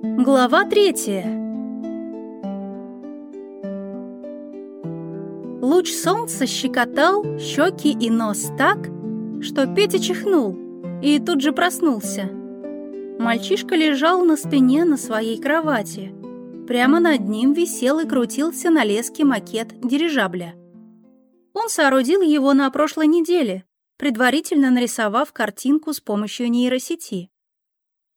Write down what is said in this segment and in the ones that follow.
Глава третья. Луч солнца щекотал щеки и нос так, что Петя чихнул и тут же проснулся. Мальчишка лежал на спине на своей кровати. Прямо над ним висел и крутился на леске макет дирижабля. Он соорудил его на прошлой неделе, предварительно нарисовав картинку с помощью нейросети.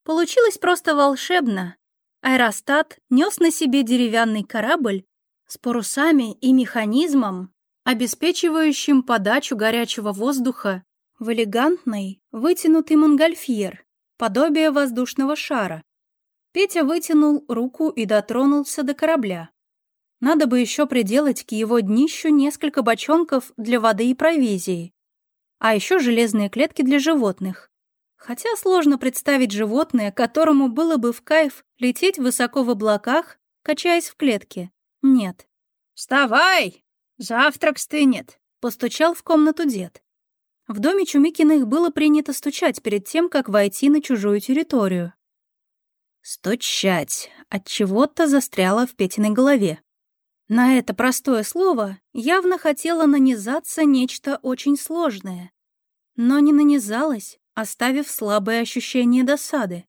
Получилось просто волшебно. Аэростат нес на себе деревянный корабль с парусами и механизмом, обеспечивающим подачу горячего воздуха в элегантный, вытянутый монгольфьер, подобие воздушного шара. Петя вытянул руку и дотронулся до корабля. Надо бы еще приделать к его днищу несколько бочонков для воды и провизии, а еще железные клетки для животных. Хотя сложно представить животное, которому было бы в кайф лететь высоко в облаках, качаясь в клетке. Нет. «Вставай! Завтрак стынет!» — постучал в комнату дед. В доме Чумикиных было принято стучать перед тем, как войти на чужую территорию. Стучать от чего-то застряло в Петиной голове. На это простое слово явно хотело нанизаться нечто очень сложное. Но не нанизалось, оставив слабое ощущение досады.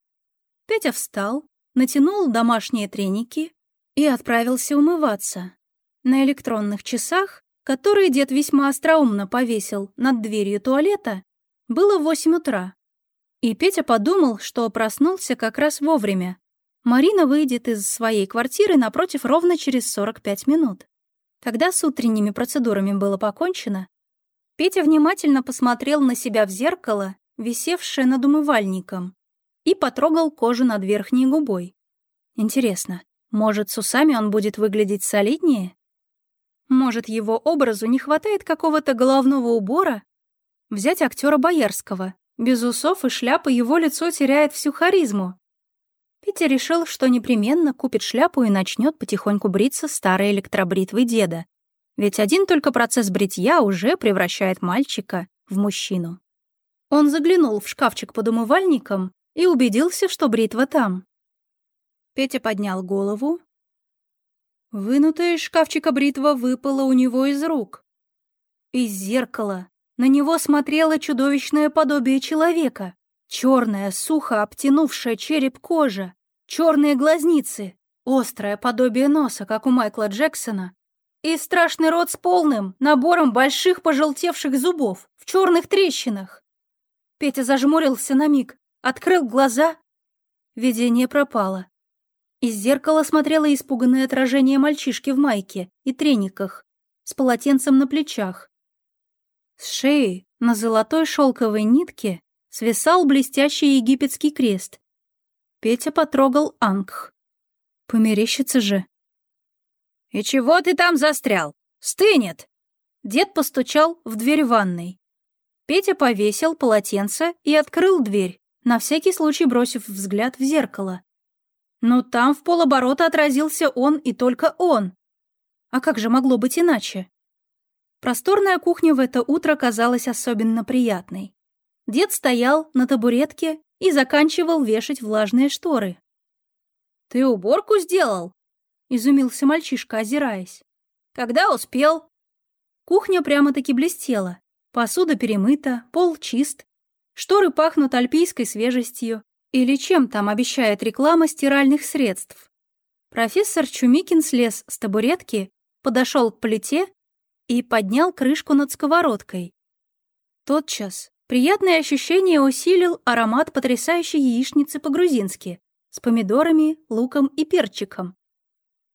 Петя встал, натянул домашние треники и отправился умываться. На электронных часах, которые дед весьма остроумно повесил над дверью туалета, было восемь утра. И Петя подумал, что проснулся как раз вовремя. Марина выйдет из своей квартиры напротив ровно через 45 минут. Когда с утренними процедурами было покончено, Петя внимательно посмотрел на себя в зеркало висевшее над умывальником, и потрогал кожу над верхней губой. Интересно, может, с усами он будет выглядеть солиднее? Может, его образу не хватает какого-то головного убора? Взять актера Боярского. Без усов и шляпы его лицо теряет всю харизму. Петя решил, что непременно купит шляпу и начнет потихоньку бриться старой электробритвой деда. Ведь один только процесс бритья уже превращает мальчика в мужчину. Он заглянул в шкафчик под умывальником и убедился, что бритва там. Петя поднял голову. Вынутая из шкафчика бритва выпала у него из рук. Из зеркала на него смотрело чудовищное подобие человека. Черная, сухо обтянувшая череп кожа, черные глазницы, острое подобие носа, как у Майкла Джексона, и страшный рот с полным набором больших пожелтевших зубов в черных трещинах. Петя зажмурился на миг, открыл глаза. Видение пропало. Из зеркала смотрело испуганное отражение мальчишки в майке и трениках, с полотенцем на плечах. С шеи на золотой шелковой нитке свисал блестящий египетский крест. Петя потрогал Ангх. Померещится же. «И чего ты там застрял? Стынет!» Дед постучал в дверь ванной. Петя повесил полотенце и открыл дверь, на всякий случай бросив взгляд в зеркало. Но там в полоборота отразился он и только он. А как же могло быть иначе? Просторная кухня в это утро казалась особенно приятной. Дед стоял на табуретке и заканчивал вешать влажные шторы. «Ты уборку сделал?» — изумился мальчишка, озираясь. «Когда успел?» Кухня прямо-таки блестела. Посуда перемыта, пол чист, шторы пахнут альпийской свежестью или чем там обещает реклама стиральных средств. Профессор Чумикин слез с табуретки, подошел к плите и поднял крышку над сковородкой. Тотчас приятное ощущение усилил аромат потрясающей яичницы по-грузински с помидорами, луком и перчиком.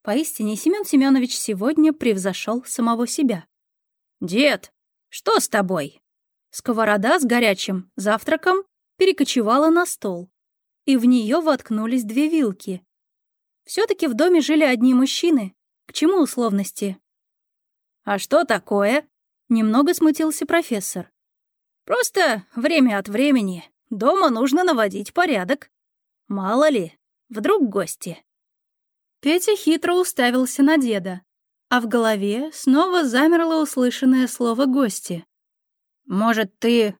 Поистине Семен Семенович сегодня превзошел самого себя. «Дед, что с тобой?» Сковорода с горячим завтраком перекочевала на стол, и в нее воткнулись две вилки. Все-таки в доме жили одни мужчины. К чему условности? «А что такое?» — немного смутился профессор. «Просто время от времени дома нужно наводить порядок. Мало ли, вдруг гости». Петя хитро уставился на деда а в голове снова замерло услышанное слово «гости». «Может, ты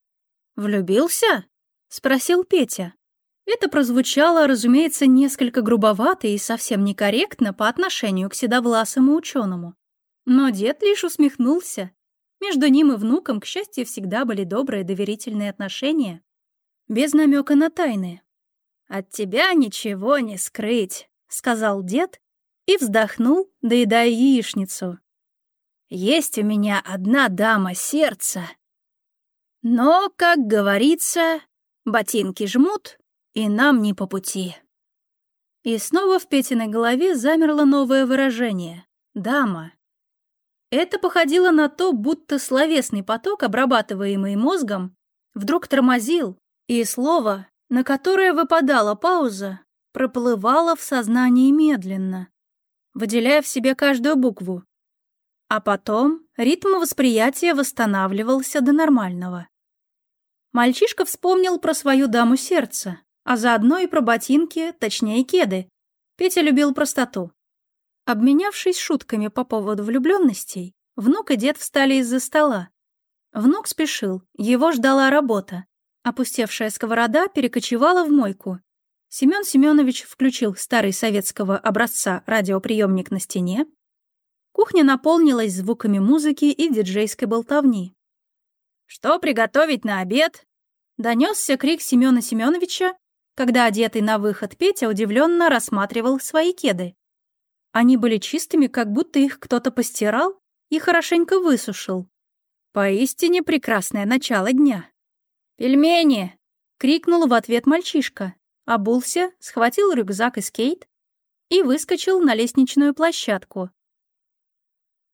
влюбился?» — спросил Петя. Это прозвучало, разумеется, несколько грубовато и совсем некорректно по отношению к седовласому ученому. Но дед лишь усмехнулся. Между ним и внуком, к счастью, всегда были добрые доверительные отношения, без намека на тайны. «От тебя ничего не скрыть», — сказал дед и вздохнул, доедая яичницу. «Есть у меня одна дама сердца. Но, как говорится, ботинки жмут, и нам не по пути». И снова в Петиной голове замерло новое выражение — «дама». Это походило на то, будто словесный поток, обрабатываемый мозгом, вдруг тормозил, и слово, на которое выпадала пауза, проплывало в сознании медленно, выделяя в себе каждую букву. А потом ритм восприятия восстанавливался до нормального. Мальчишка вспомнил про свою даму сердца, а заодно и про ботинки, точнее кеды. Петя любил простоту. Обменявшись шутками по поводу влюбленностей, внук и дед встали из-за стола. Внук спешил, его ждала работа. Опустевшая сковорода перекочевала в мойку. Семён Семёнович включил старый советского образца радиоприемник на стене. Кухня наполнилась звуками музыки и диджейской болтовни. «Что приготовить на обед?» Донесся крик Семёна Семёновича, когда одетый на выход Петя удивленно рассматривал свои кеды. Они были чистыми, как будто их кто-то постирал и хорошенько высушил. Поистине прекрасное начало дня. «Пельмени!» — крикнул в ответ мальчишка, обулся, схватил рюкзак и скейт и выскочил на лестничную площадку.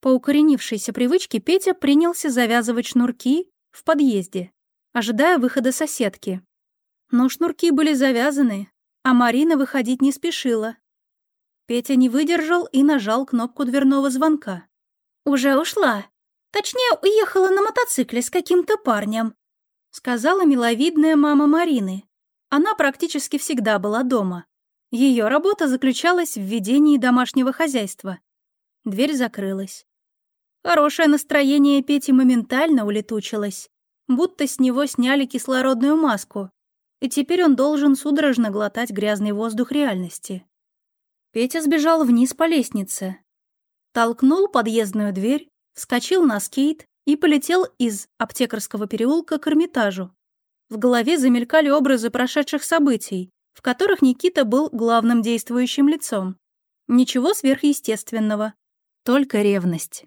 По укоренившейся привычке Петя принялся завязывать шнурки в подъезде, ожидая выхода соседки. Но шнурки были завязаны, а Марина выходить не спешила. Петя не выдержал и нажал кнопку дверного звонка. «Уже ушла. Точнее, уехала на мотоцикле с каким-то парнем», сказала миловидная мама Марины. Она практически всегда была дома. Ее работа заключалась в ведении домашнего хозяйства. Дверь закрылась. Хорошее настроение Пети моментально улетучилось, будто с него сняли кислородную маску, и теперь он должен судорожно глотать грязный воздух реальности. Петя сбежал вниз по лестнице. Толкнул подъездную дверь, вскочил на скейт и полетел из аптекарского переулка к Эрмитажу. В голове замелькали образы прошедших событий, в которых Никита был главным действующим лицом. Ничего сверхъестественного, только ревность.